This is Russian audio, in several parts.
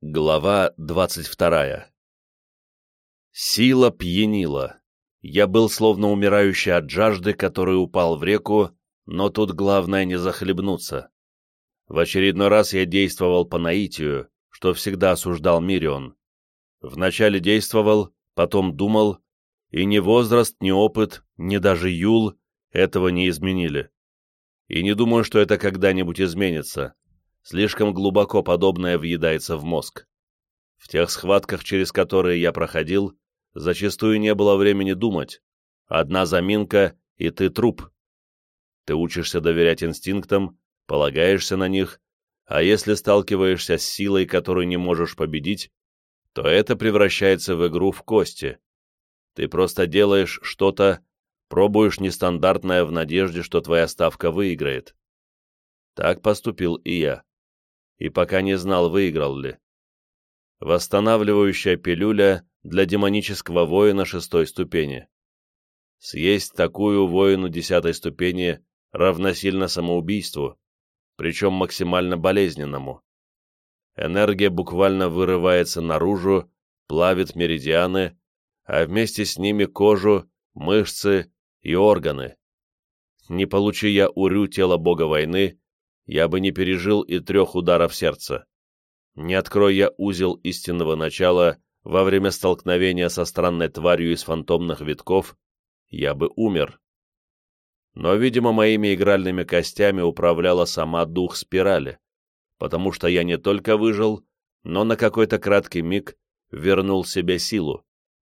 Глава двадцать вторая Сила пьянила. Я был словно умирающий от жажды, который упал в реку, но тут главное не захлебнуться. В очередной раз я действовал по наитию, что всегда осуждал Мирион. Вначале действовал, потом думал, и ни возраст, ни опыт, ни даже Юл этого не изменили. И не думаю, что это когда-нибудь изменится. Слишком глубоко подобное въедается в мозг. В тех схватках, через которые я проходил, зачастую не было времени думать. Одна заминка, и ты труп. Ты учишься доверять инстинктам, полагаешься на них, а если сталкиваешься с силой, которую не можешь победить, то это превращается в игру в кости. Ты просто делаешь что-то, пробуешь нестандартное в надежде, что твоя ставка выиграет. Так поступил и я и пока не знал, выиграл ли. Восстанавливающая пилюля для демонического воина шестой ступени. Съесть такую воину десятой ступени равносильно самоубийству, причем максимально болезненному. Энергия буквально вырывается наружу, плавит меридианы, а вместе с ними кожу, мышцы и органы. Не получи я урю тело бога войны, я бы не пережил и трех ударов сердца. Не открой я узел истинного начала во время столкновения со странной тварью из фантомных витков, я бы умер. Но, видимо, моими игральными костями управляла сама дух спирали, потому что я не только выжил, но на какой-то краткий миг вернул себе силу.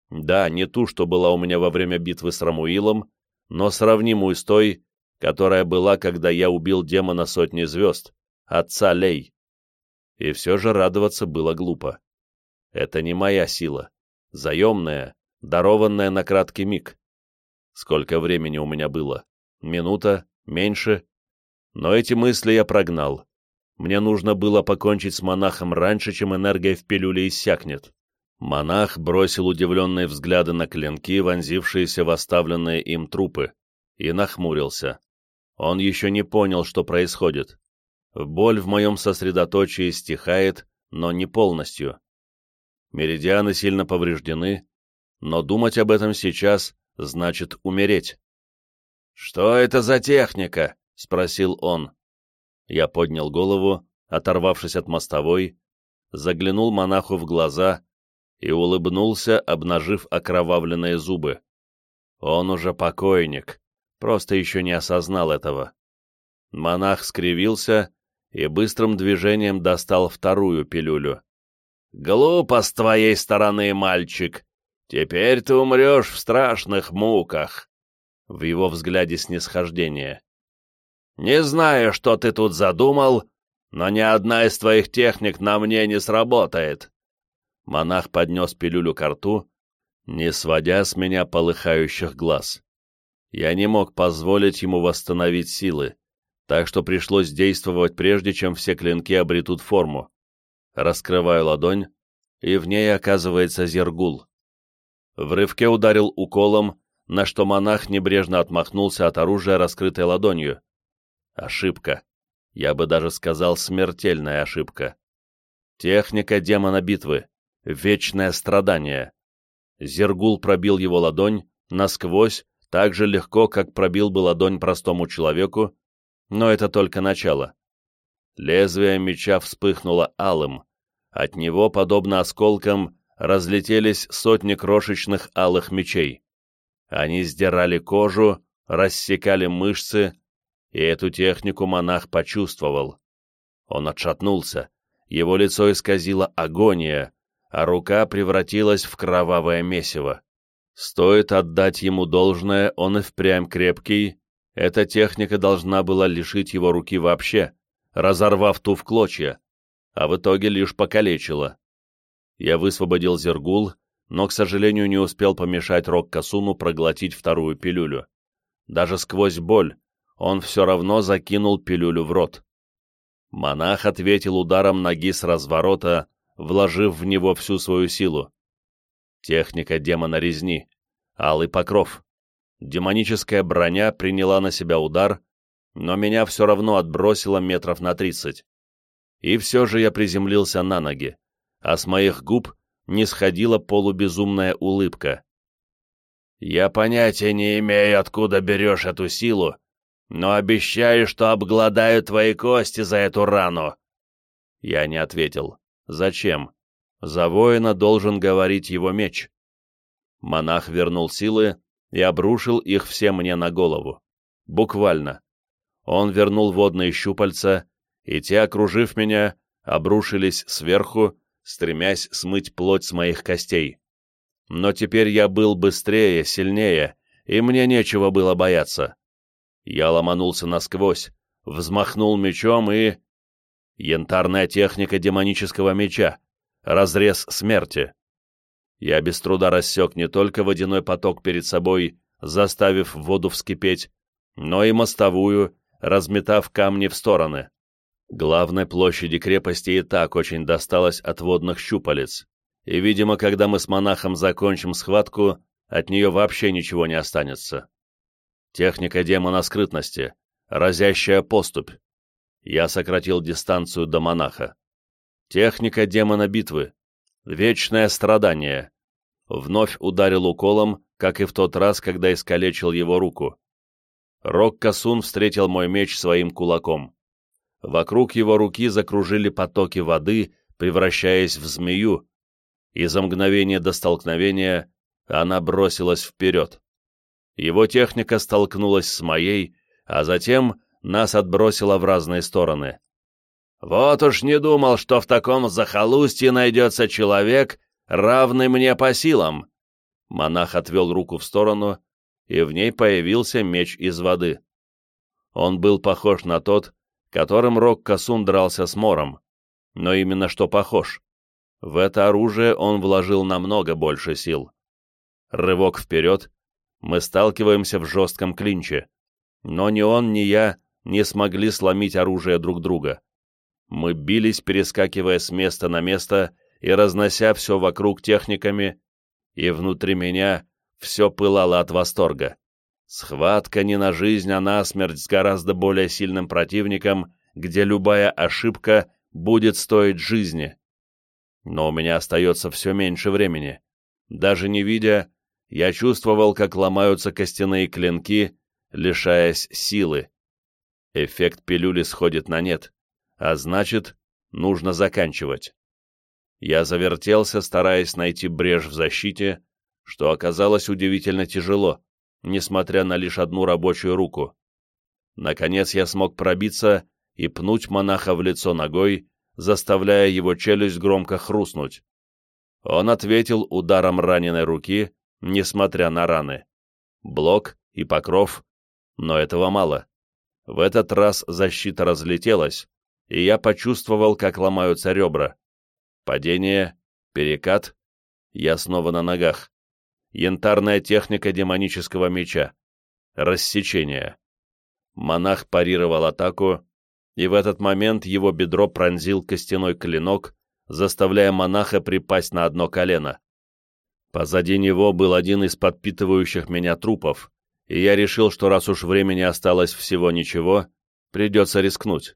Да, не ту, что была у меня во время битвы с Рамуилом, но сравнимую с той, которая была, когда я убил демона сотни звезд, отца Лей. И все же радоваться было глупо. Это не моя сила, заемная, дарованная на краткий миг. Сколько времени у меня было? Минута? Меньше? Но эти мысли я прогнал. Мне нужно было покончить с монахом раньше, чем энергия в пилюле иссякнет. Монах бросил удивленные взгляды на клинки, вонзившиеся в оставленные им трупы, и нахмурился. Он еще не понял, что происходит. Боль в моем сосредоточии стихает, но не полностью. Меридианы сильно повреждены, но думать об этом сейчас значит умереть. «Что это за техника?» — спросил он. Я поднял голову, оторвавшись от мостовой, заглянул монаху в глаза и улыбнулся, обнажив окровавленные зубы. Он уже покойник, просто еще не осознал этого. Монах скривился и быстрым движением достал вторую пилюлю. «Глупо с твоей стороны, мальчик! Теперь ты умрешь в страшных муках!» В его взгляде снисхождение. «Не знаю, что ты тут задумал, но ни одна из твоих техник на мне не сработает!» Монах поднес пилюлю к рту, не сводя с меня полыхающих глаз. Я не мог позволить ему восстановить силы, так что пришлось действовать прежде, чем все клинки обретут форму. Раскрываю ладонь, и в ней оказывается зергул. В рывке ударил уколом, на что монах небрежно отмахнулся от оружия, раскрытой ладонью. Ошибка. Я бы даже сказал, смертельная ошибка. Техника демона битвы. Вечное страдание. Зергул пробил его ладонь насквозь, так же легко, как пробил бы ладонь простому человеку, но это только начало. Лезвие меча вспыхнуло алым. От него, подобно осколкам, разлетелись сотни крошечных алых мечей. Они сдирали кожу, рассекали мышцы, и эту технику монах почувствовал. Он отшатнулся, его лицо исказило агония, а рука превратилась в кровавое месиво. Стоит отдать ему должное, он и впрямь крепкий. Эта техника должна была лишить его руки вообще, разорвав ту в клочья, а в итоге лишь покалечила. Я высвободил Зергул, но, к сожалению, не успел помешать Рок-Касуну проглотить вторую пилюлю. Даже сквозь боль он все равно закинул пилюлю в рот. Монах ответил ударом ноги с разворота, вложив в него всю свою силу. Техника демона резни. Алый покров. Демоническая броня приняла на себя удар, но меня все равно отбросило метров на тридцать. И все же я приземлился на ноги. а с моих губ не сходила полубезумная улыбка. «Я понятия не имею, откуда берешь эту силу, но обещаю, что обгладаю твои кости за эту рану». Я не ответил. «Зачем? За воина должен говорить его меч». Монах вернул силы и обрушил их все мне на голову. Буквально. Он вернул водные щупальца, и те, окружив меня, обрушились сверху, стремясь смыть плоть с моих костей. Но теперь я был быстрее, сильнее, и мне нечего было бояться. Я ломанулся насквозь, взмахнул мечом и... Янтарная техника демонического меча. Разрез смерти. Я без труда рассек не только водяной поток перед собой, заставив воду вскипеть, но и мостовую, разметав камни в стороны. Главной площади крепости и так очень досталось от водных щупалец, и, видимо, когда мы с монахом закончим схватку, от нее вообще ничего не останется. Техника демона скрытности, разящая поступь. Я сократил дистанцию до монаха. Техника демона битвы, вечное страдание. Вновь ударил уколом, как и в тот раз, когда искалечил его руку. Рок-Касун встретил мой меч своим кулаком. Вокруг его руки закружили потоки воды, превращаясь в змею, и за мгновение до столкновения она бросилась вперед. Его техника столкнулась с моей, а затем нас отбросила в разные стороны. «Вот уж не думал, что в таком захолустье найдется человек, равный мне по силам!» Монах отвел руку в сторону, и в ней появился меч из воды. Он был похож на тот, которым Рок Касун дрался с Мором, но именно что похож. В это оружие он вложил намного больше сил. Рывок вперед, мы сталкиваемся в жестком клинче, но ни он, ни я не смогли сломить оружие друг друга. Мы бились, перескакивая с места на место и разнося все вокруг техниками, и внутри меня все пылало от восторга. Схватка не на жизнь, а на смерть с гораздо более сильным противником, где любая ошибка будет стоить жизни. Но у меня остается все меньше времени. Даже не видя, я чувствовал, как ломаются костяные клинки, лишаясь силы. Эффект пилюли сходит на нет, а значит, нужно заканчивать. Я завертелся, стараясь найти брешь в защите, что оказалось удивительно тяжело, несмотря на лишь одну рабочую руку. Наконец я смог пробиться и пнуть монаха в лицо ногой, заставляя его челюсть громко хрустнуть. Он ответил ударом раненой руки, несмотря на раны. Блок и покров, но этого мало. В этот раз защита разлетелась, и я почувствовал, как ломаются ребра. Падение, перекат, я снова на ногах янтарная техника демонического меча, рассечение. Монах парировал атаку, и в этот момент его бедро пронзил костяной клинок, заставляя монаха припасть на одно колено. Позади него был один из подпитывающих меня трупов, и я решил, что раз уж времени осталось всего ничего, придется рискнуть.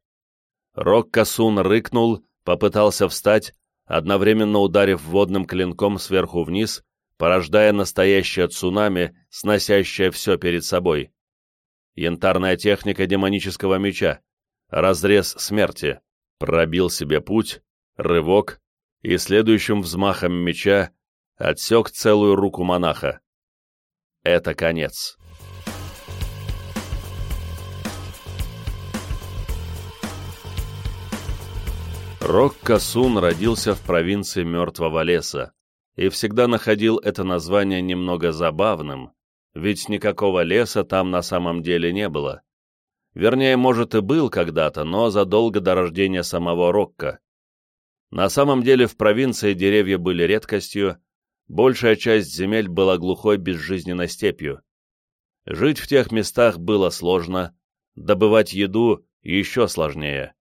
Рок-Касун рыкнул, попытался встать, одновременно ударив водным клинком сверху вниз, порождая настоящее цунами, сносящее все перед собой. Янтарная техника демонического меча, разрез смерти, пробил себе путь, рывок, и следующим взмахом меча отсек целую руку монаха. Это конец. Рок Касун родился в провинции Мертвого леса, и всегда находил это название немного забавным, ведь никакого леса там на самом деле не было. Вернее, может и был когда-то, но задолго до рождения самого Рокка. На самом деле в провинции деревья были редкостью, большая часть земель была глухой безжизненной степью. Жить в тех местах было сложно, добывать еду еще сложнее.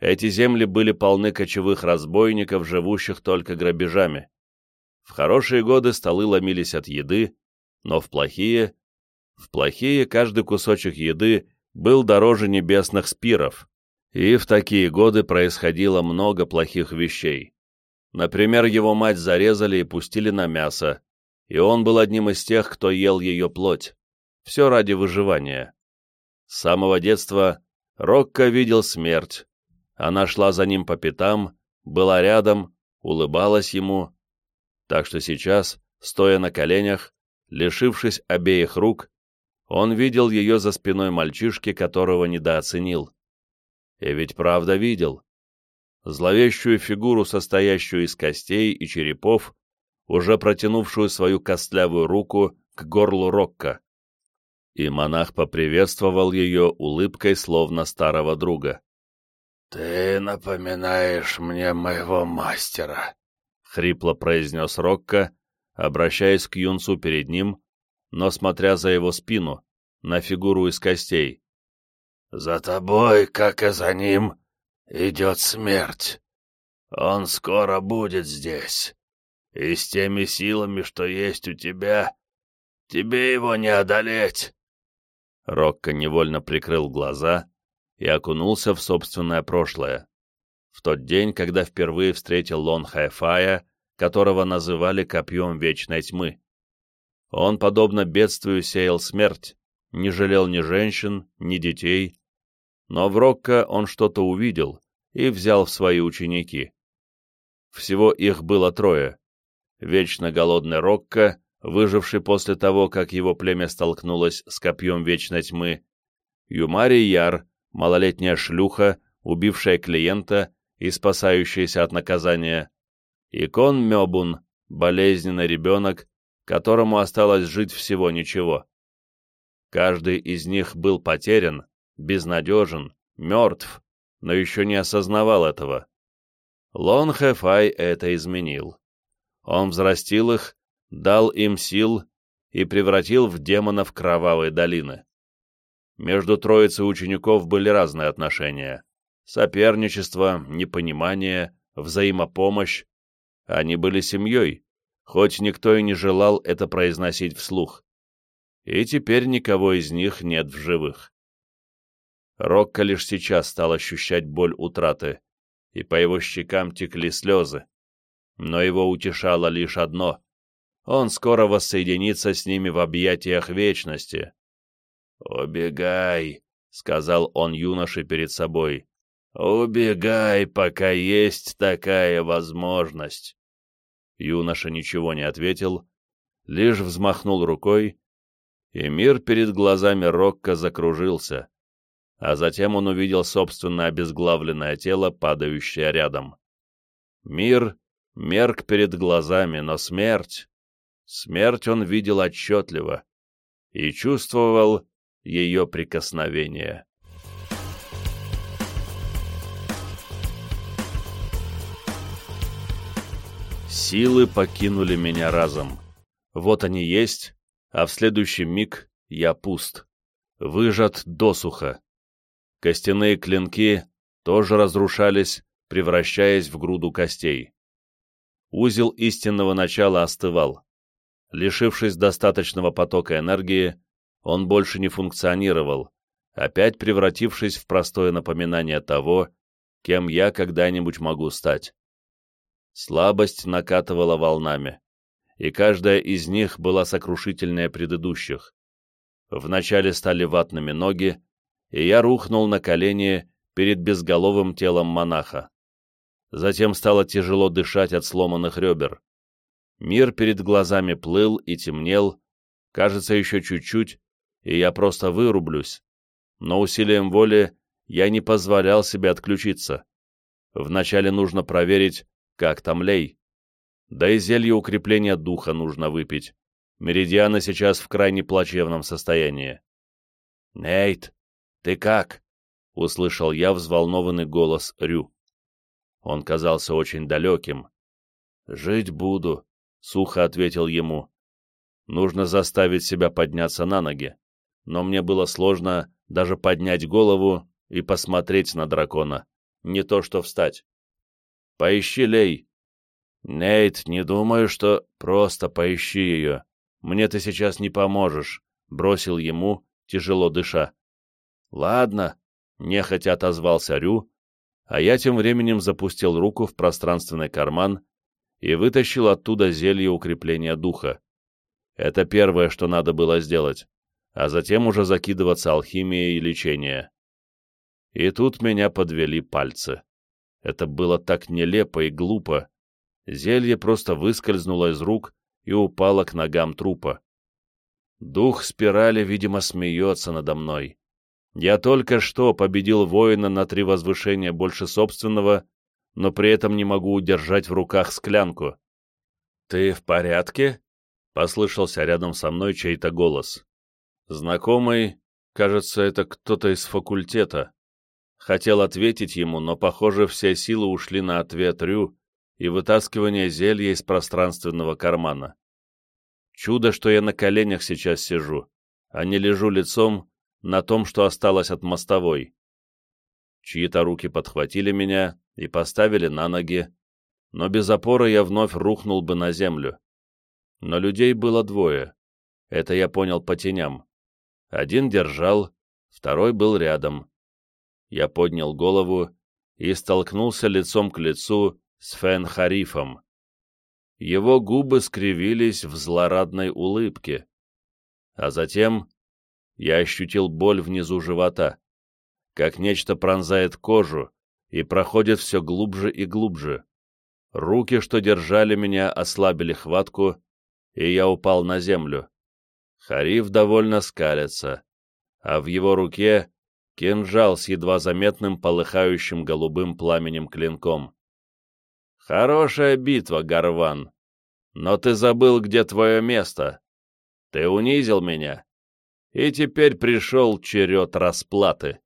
Эти земли были полны кочевых разбойников, живущих только грабежами. В хорошие годы столы ломились от еды, но в плохие... В плохие каждый кусочек еды был дороже небесных спиров, и в такие годы происходило много плохих вещей. Например, его мать зарезали и пустили на мясо, и он был одним из тех, кто ел ее плоть. Все ради выживания. С самого детства Рокко видел смерть. Она шла за ним по пятам, была рядом, улыбалась ему. Так что сейчас, стоя на коленях, лишившись обеих рук, он видел ее за спиной мальчишки, которого недооценил. И ведь правда видел. Зловещую фигуру, состоящую из костей и черепов, уже протянувшую свою костлявую руку к горлу Рокка. И монах поприветствовал ее улыбкой, словно старого друга. «Ты напоминаешь мне моего мастера», — хрипло произнес Рокко, обращаясь к юнцу перед ним, но смотря за его спину, на фигуру из костей. «За тобой, как и за ним, идет смерть. Он скоро будет здесь, и с теми силами, что есть у тебя, тебе его не одолеть». Рокко невольно прикрыл глаза и окунулся в собственное прошлое. В тот день, когда впервые встретил Лон Хайфая, которого называли Копьем Вечной Тьмы. Он, подобно бедствию, сеял смерть, не жалел ни женщин, ни детей, но в Рокко он что-то увидел и взял в свои ученики. Всего их было трое. Вечно голодный Рокко, выживший после того, как его племя столкнулось с Копьем Вечной Тьмы, Юмари Яр, малолетняя шлюха, убившая клиента и спасающаяся от наказания, и Кон Мёбун, болезненный ребенок, которому осталось жить всего ничего. Каждый из них был потерян, безнадежен, мертв, но еще не осознавал этого. Лон Хэфай это изменил. Он взрастил их, дал им сил и превратил в демонов кровавой долины. Между троицей учеников были разные отношения. Соперничество, непонимание, взаимопомощь. Они были семьей, хоть никто и не желал это произносить вслух. И теперь никого из них нет в живых. Рокко лишь сейчас стал ощущать боль утраты, и по его щекам текли слезы. Но его утешало лишь одно — он скоро воссоединится с ними в объятиях вечности. «Убегай», — сказал он юноше перед собой. «Убегай, пока есть такая возможность». Юноша ничего не ответил, лишь взмахнул рукой, и мир перед глазами Рокко закружился, а затем он увидел собственное обезглавленное тело, падающее рядом. Мир мерк перед глазами, но смерть... Смерть он видел отчетливо и чувствовал, ее прикосновение. Силы покинули меня разом. Вот они есть, а в следующий миг я пуст, выжат досуха. Костяные клинки тоже разрушались, превращаясь в груду костей. Узел истинного начала остывал. Лишившись достаточного потока энергии, он больше не функционировал, опять превратившись в простое напоминание того, кем я когда-нибудь могу стать. Слабость накатывала волнами, и каждая из них была сокрушительнее предыдущих. Вначале стали ватными ноги, и я рухнул на колени перед безголовым телом монаха. Затем стало тяжело дышать от сломанных ребер. Мир перед глазами плыл и темнел, кажется, еще чуть-чуть, и я просто вырублюсь. Но усилием воли я не позволял себе отключиться. Вначале нужно проверить, как там лей. Да и зелье укрепления духа нужно выпить. Меридианы сейчас в крайне плачевном состоянии. «Нейт, ты как?» — услышал я взволнованный голос Рю. Он казался очень далеким. «Жить буду», — сухо ответил ему. «Нужно заставить себя подняться на ноги но мне было сложно даже поднять голову и посмотреть на дракона, не то что встать. «Поищи Лей». «Нейт, не думаю, что...» «Просто поищи ее. Мне ты сейчас не поможешь», — бросил ему, тяжело дыша. «Ладно», — нехотя отозвался Рю, а я тем временем запустил руку в пространственный карман и вытащил оттуда зелье укрепления духа. Это первое, что надо было сделать, а затем уже закидываться алхимией и лечением. И тут меня подвели пальцы. Это было так нелепо и глупо. Зелье просто выскользнуло из рук и упало к ногам трупа. Дух спирали, видимо, смеется надо мной. Я только что победил воина на три возвышения больше собственного, но при этом не могу удержать в руках склянку. «Ты в порядке?» — послышался рядом со мной чей-то голос. Знакомый, кажется, это кто-то из факультета. Хотел ответить ему, но, похоже, все силы ушли на ответ Рю и вытаскивание зелья из пространственного кармана. Чудо, что я на коленях сейчас сижу, а не лежу лицом на том, что осталось от мостовой. Чьи-то руки подхватили меня и поставили на ноги, но без опоры я вновь рухнул бы на землю. Но людей было двое. Это я понял по теням. Один держал, второй был рядом. Я поднял голову и столкнулся лицом к лицу с Фен-Харифом. Его губы скривились в злорадной улыбке. А затем я ощутил боль внизу живота, как нечто пронзает кожу и проходит все глубже и глубже. Руки, что держали меня, ослабили хватку, и я упал на землю. Хариф довольно скалится, а в его руке кинжал с едва заметным полыхающим голубым пламенем клинком. «Хорошая битва, Гарван, но ты забыл, где твое место. Ты унизил меня, и теперь пришел черед расплаты».